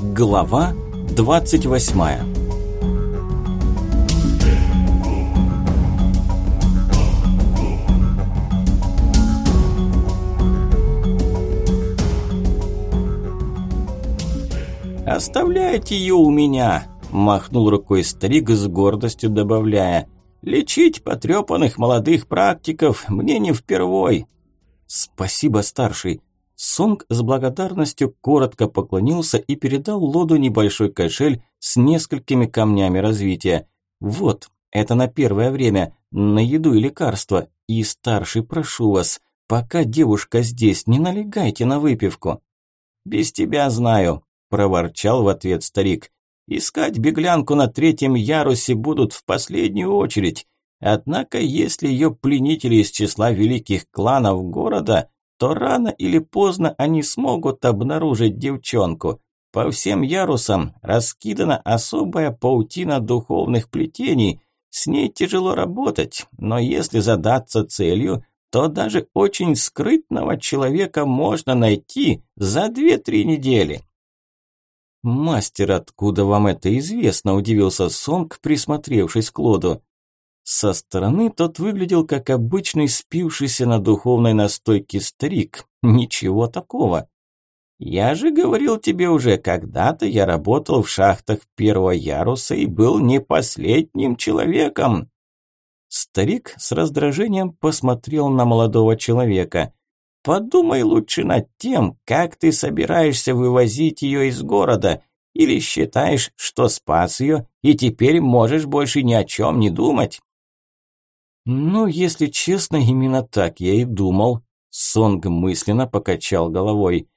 Глава 28 «Оставляйте ее у меня!» – махнул рукой старик с гордостью добавляя. «Лечить потрепанных молодых практиков мне не впервой!» «Спасибо, старший!» Сонг с благодарностью коротко поклонился и передал Лоду небольшой кошель с несколькими камнями развития. «Вот, это на первое время, на еду и лекарства. И, старший, прошу вас, пока девушка здесь, не налегайте на выпивку». «Без тебя знаю», – проворчал в ответ старик. «Искать беглянку на третьем ярусе будут в последнюю очередь. Однако, если ее пленители из числа великих кланов города, то рано или поздно они смогут обнаружить девчонку. По всем ярусам раскидана особая паутина духовных плетений. С ней тяжело работать, но если задаться целью, то даже очень скрытного человека можно найти за 2-3 недели. «Мастер, откуда вам это известно?» – удивился Сонг, присмотревшись к Лоду. Со стороны тот выглядел как обычный спившийся на духовной настойке старик. Ничего такого. Я же говорил тебе уже, когда-то я работал в шахтах первого яруса и был не последним человеком. Старик с раздражением посмотрел на молодого человека. Подумай лучше над тем, как ты собираешься вывозить ее из города. Или считаешь, что спас ее, и теперь можешь больше ни о чем не думать? «Ну, если честно, именно так я и думал», – Сонг мысленно покачал головой.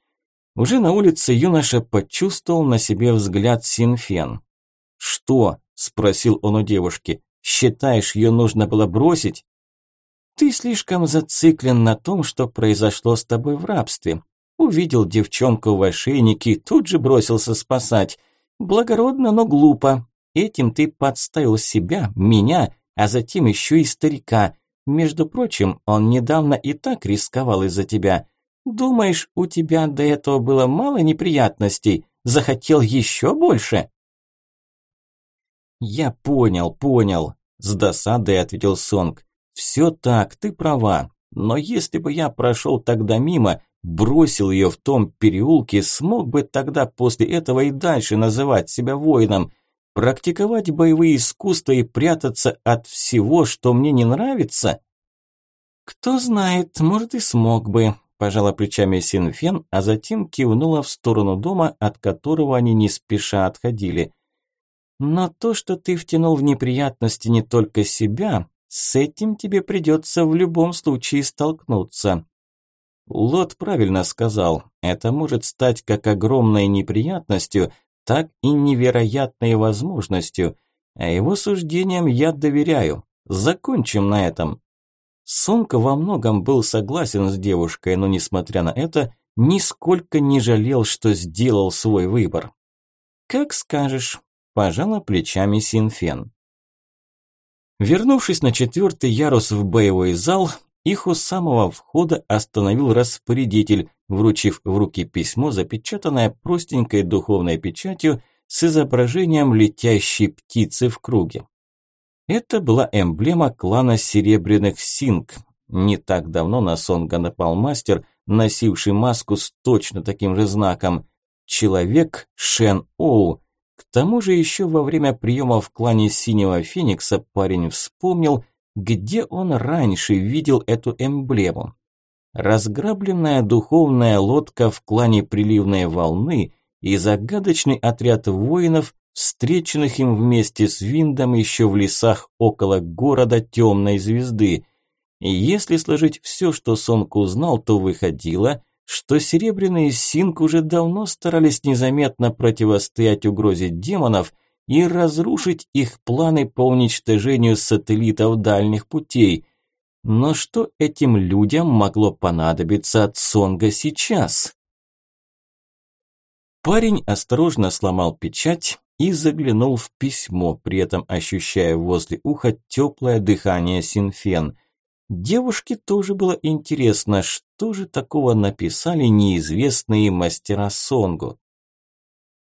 Уже на улице юноша почувствовал на себе взгляд Синфен. «Что?» – спросил он у девушки. «Считаешь, ее нужно было бросить?» «Ты слишком зациклен на том, что произошло с тобой в рабстве. Увидел девчонку в ошейнике, тут же бросился спасать. Благородно, но глупо. Этим ты подставил себя, меня а затем еще и старика. Между прочим, он недавно и так рисковал из-за тебя. Думаешь, у тебя до этого было мало неприятностей? Захотел еще больше?» «Я понял, понял», – с досадой ответил Сонг. «Все так, ты права. Но если бы я прошел тогда мимо, бросил ее в том переулке, смог бы тогда после этого и дальше называть себя воином. Практиковать боевые искусства и прятаться от всего, что мне не нравится? Кто знает, может и смог бы, пожала плечами Синфен, а затем кивнула в сторону дома, от которого они не спеша отходили. Но то, что ты втянул в неприятности не только себя, с этим тебе придется в любом случае столкнуться. Лот правильно сказал, это может стать как огромной неприятностью, так и невероятной возможностью. А его суждениям я доверяю. Закончим на этом. Сонка во многом был согласен с девушкой, но несмотря на это, нисколько не жалел, что сделал свой выбор. «Как скажешь», – пожала плечами Синфен. Вернувшись на четвертый ярус в боевой зал, их у самого входа остановил распорядитель, вручив в руки письмо, запечатанное простенькой духовной печатью с изображением летящей птицы в круге. Это была эмблема клана Серебряных Синг. Не так давно на Сонга напал мастер, носивший маску с точно таким же знаком. Человек Шен Оу. К тому же еще во время приема в клане Синего Феникса парень вспомнил, где он раньше видел эту эмблему. Разграбленная духовная лодка в клане приливной волны и загадочный отряд воинов, встреченных им вместе с Виндом еще в лесах около города Темной Звезды. И если сложить все, что Сонг узнал, то выходило, что серебряные Синг уже давно старались незаметно противостоять угрозе демонов и разрушить их планы по уничтожению сателлитов дальних путей – но что этим людям могло понадобиться от Сонга сейчас? Парень осторожно сломал печать и заглянул в письмо, при этом ощущая возле уха теплое дыхание Синфен. Девушке тоже было интересно, что же такого написали неизвестные мастера Сонгу.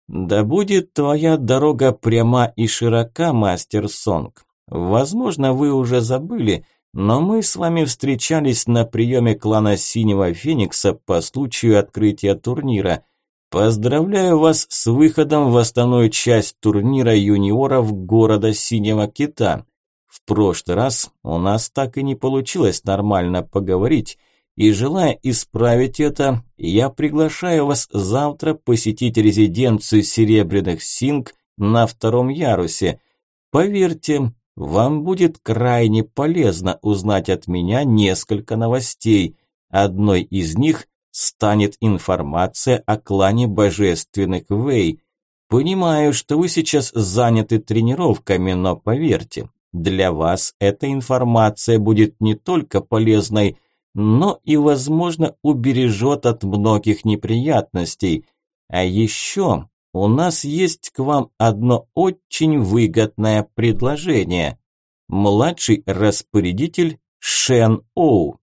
Да будет твоя дорога пряма и широка, мастер Сонг. Возможно, вы уже забыли, но мы с вами встречались на приеме клана Синего Феникса по случаю открытия турнира. Поздравляю вас с выходом в основную часть турнира юниоров города Синего Кита. В прошлый раз у нас так и не получилось нормально поговорить, и желая исправить это, я приглашаю вас завтра посетить резиденцию Серебряных Синг на втором ярусе. Поверьте, вам будет крайне полезно узнать от меня несколько новостей. Одной из них станет информация о клане божественных Вэй. Понимаю, что вы сейчас заняты тренировками, но поверьте, для вас эта информация будет не только полезной, но и, возможно, убережет от многих неприятностей. А еще у нас есть к вам одно очень выгодное предложение. Младший распорядитель Шен Оу.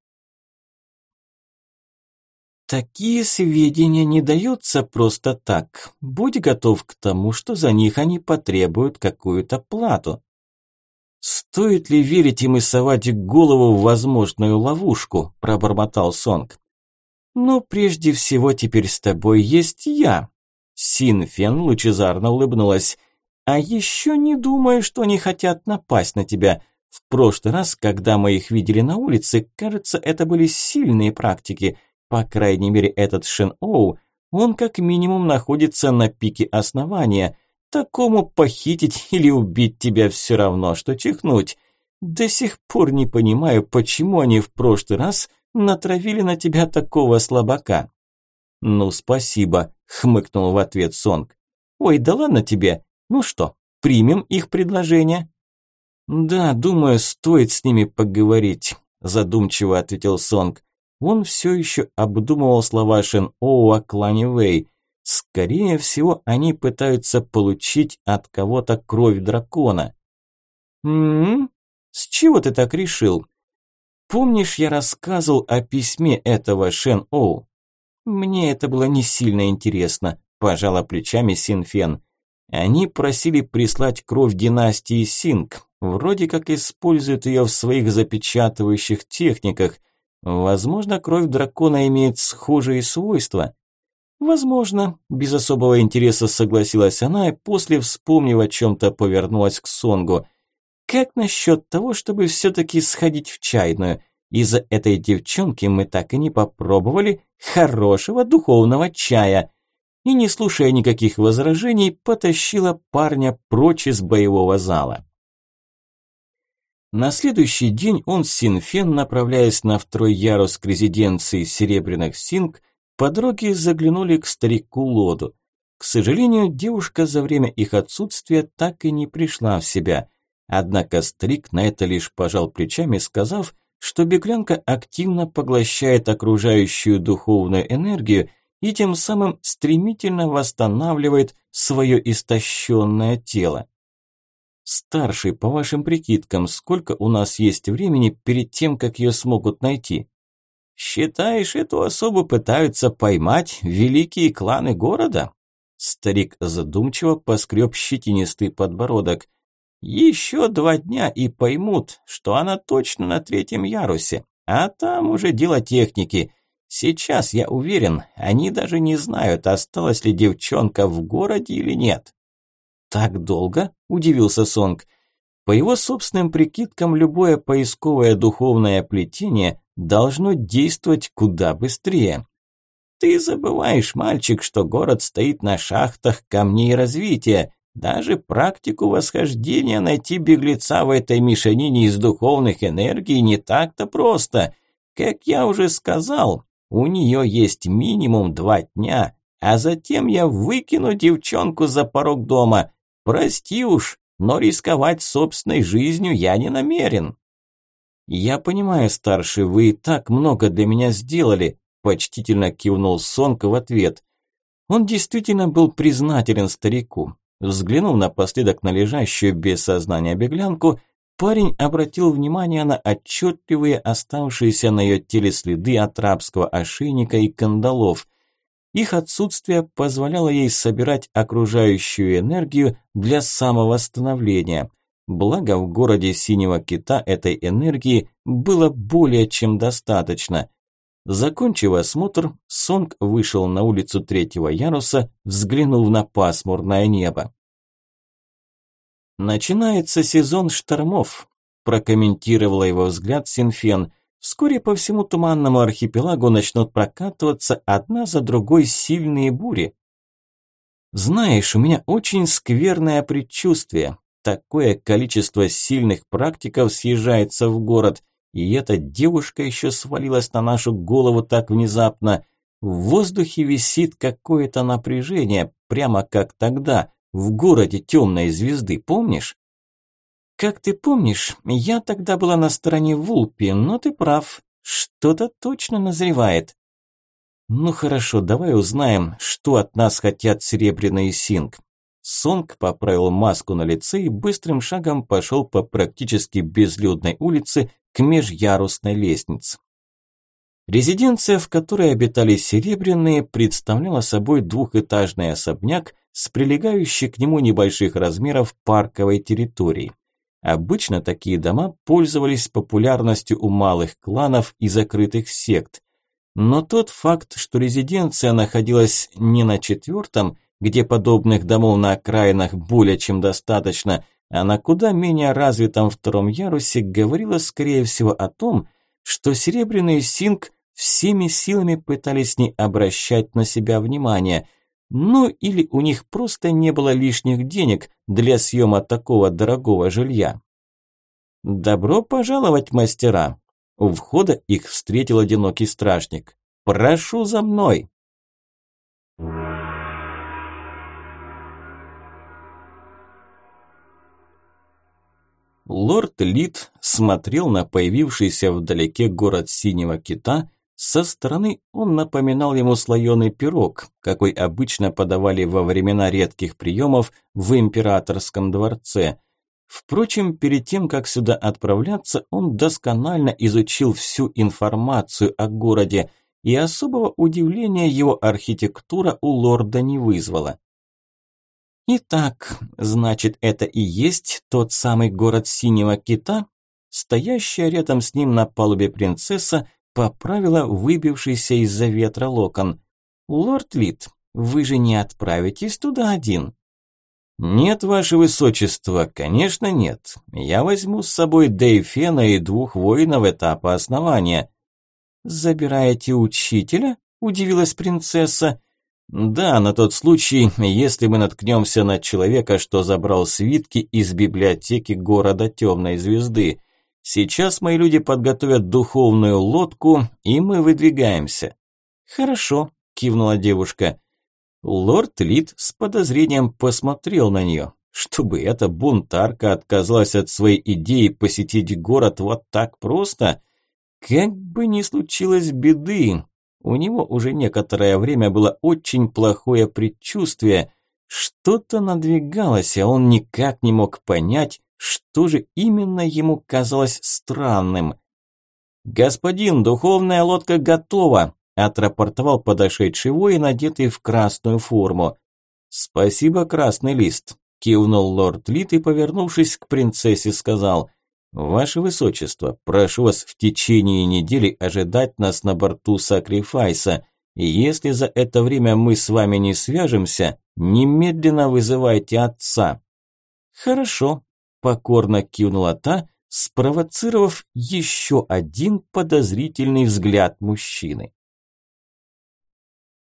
Такие сведения не даются просто так. Будь готов к тому, что за них они потребуют какую-то плату. Стоит ли верить им и совать голову в возможную ловушку, пробормотал Сонг. Но прежде всего теперь с тобой есть я. Синфен лучезарно улыбнулась. А еще не думаю, что они хотят напасть на тебя. В прошлый раз, когда мы их видели на улице, кажется, это были сильные практики. По крайней мере, этот Шен Оу, он как минимум находится на пике основания. Такому похитить или убить тебя все равно, что чихнуть. До сих пор не понимаю, почему они в прошлый раз натравили на тебя такого слабака. Ну, спасибо, хмыкнул в ответ Сонг. Ой, да ладно тебе. Ну что, примем их предложение? Да, думаю, стоит с ними поговорить, задумчиво ответил Сонг. Он все еще обдумывал слова Шен Оу о клане Вэй. Скорее всего, они пытаются получить от кого-то кровь дракона. «М-м? С чего ты так решил?» «Помнишь, я рассказывал о письме этого Шен Оу?» «Мне это было не сильно интересно», – пожала плечами Синфен. «Они просили прислать кровь династии Синг. Вроде как используют ее в своих запечатывающих техниках. Возможно, кровь дракона имеет схожие свойства». «Возможно», – без особого интереса согласилась она и после, вспомнив о чем-то, повернулась к Сонгу. «Как насчет того, чтобы все-таки сходить в чайную?» Из-за этой девчонки мы так и не попробовали хорошего духовного чая. И не слушая никаких возражений, потащила парня прочь из боевого зала. На следующий день он с Синфен, направляясь на второй ярус к резиденции Серебряных Синг, по дороге заглянули к старику Лоду. К сожалению, девушка за время их отсутствия так и не пришла в себя. Однако старик на это лишь пожал плечами, сказав, что беглянка активно поглощает окружающую духовную энергию и тем самым стремительно восстанавливает свое истощенное тело. Старший, по вашим прикидкам, сколько у нас есть времени перед тем, как ее смогут найти? Считаешь, эту особу пытаются поймать великие кланы города? Старик задумчиво поскреб щетинистый подбородок. Еще два дня и поймут, что она точно на третьем ярусе, а там уже дело техники. Сейчас, я уверен, они даже не знают, осталась ли девчонка в городе или нет. Так долго? Удивился Сонг. По его собственным прикидкам, любое поисковое духовное плетение должно действовать куда быстрее. Ты забываешь, мальчик, что город стоит на шахтах камней развития. Даже практику восхождения найти беглеца в этой мешанине из духовных энергий не так-то просто. Как я уже сказал, у нее есть минимум два дня, а затем я выкину девчонку за порог дома. Прости уж, но рисковать собственной жизнью я не намерен. Я понимаю, старший, вы и так много для меня сделали, почтительно кивнул Сонка в ответ. Он действительно был признателен старику. Взглянув напоследок на лежащую без сознания беглянку, парень обратил внимание на отчетливые оставшиеся на ее теле следы от рабского ошейника и кандалов. Их отсутствие позволяло ей собирать окружающую энергию для самовосстановления. Благо в городе Синего Кита этой энергии было более чем достаточно. Закончив осмотр, Сонг вышел на улицу третьего яруса, взглянув на пасмурное небо. «Начинается сезон штормов», – прокомментировала его взгляд Синфен. «Вскоре по всему туманному архипелагу начнут прокатываться одна за другой сильные бури». «Знаешь, у меня очень скверное предчувствие. Такое количество сильных практиков съезжается в город – и эта девушка еще свалилась на нашу голову так внезапно. В воздухе висит какое-то напряжение, прямо как тогда, в городе темной звезды, помнишь? Как ты помнишь, я тогда была на стороне Вулпи, но ты прав, что-то точно назревает. Ну хорошо, давай узнаем, что от нас хотят Серебряный Синг. Сонг поправил маску на лице и быстрым шагом пошел по практически безлюдной улице, к межярусной лестнице. Резиденция, в которой обитали серебряные, представляла собой двухэтажный особняк с прилегающей к нему небольших размеров парковой территорией. Обычно такие дома пользовались популярностью у малых кланов и закрытых сект. Но тот факт, что резиденция находилась не на четвертом, где подобных домов на окраинах более чем достаточно, а на куда менее развитом втором ярусе говорила скорее всего о том, что серебряный синг всеми силами пытались не обращать на себя внимания, ну или у них просто не было лишних денег для съема такого дорогого жилья. «Добро пожаловать, мастера!» У входа их встретил одинокий стражник. «Прошу за мной!» Лорд Лид смотрел на появившийся вдалеке город Синего Кита. Со стороны он напоминал ему слоеный пирог, какой обычно подавали во времена редких приемов в императорском дворце. Впрочем, перед тем, как сюда отправляться, он досконально изучил всю информацию о городе, и особого удивления его архитектура у лорда не вызвала. Итак, значит, это и есть тот самый город Синего Кита? Стоящая рядом с ним на палубе принцесса поправила выбившийся из-за ветра локон. «Лорд Лид, вы же не отправитесь туда один?» «Нет, ваше высочество, конечно нет. Я возьму с собой Дейфена и двух воинов этапа основания». «Забираете учителя?» – удивилась принцесса. Да, на тот случай, если мы наткнемся на человека, что забрал свитки из библиотеки города Темной Звезды. Сейчас мои люди подготовят духовную лодку, и мы выдвигаемся. Хорошо, кивнула девушка. Лорд Лид с подозрением посмотрел на нее. Чтобы эта бунтарка отказалась от своей идеи посетить город вот так просто, как бы ни случилось беды, у него уже некоторое время было очень плохое предчувствие. Что-то надвигалось, а он никак не мог понять, что же именно ему казалось странным. «Господин, духовная лодка готова!» – отрапортовал подошедший воин, одетый в красную форму. «Спасибо, красный лист», – кивнул лорд Лит и, повернувшись к принцессе, сказал – «Ваше Высочество, прошу вас в течение недели ожидать нас на борту Сакрифайса, и если за это время мы с вами не свяжемся, немедленно вызывайте отца». «Хорошо», – покорно кивнула та, спровоцировав еще один подозрительный взгляд мужчины.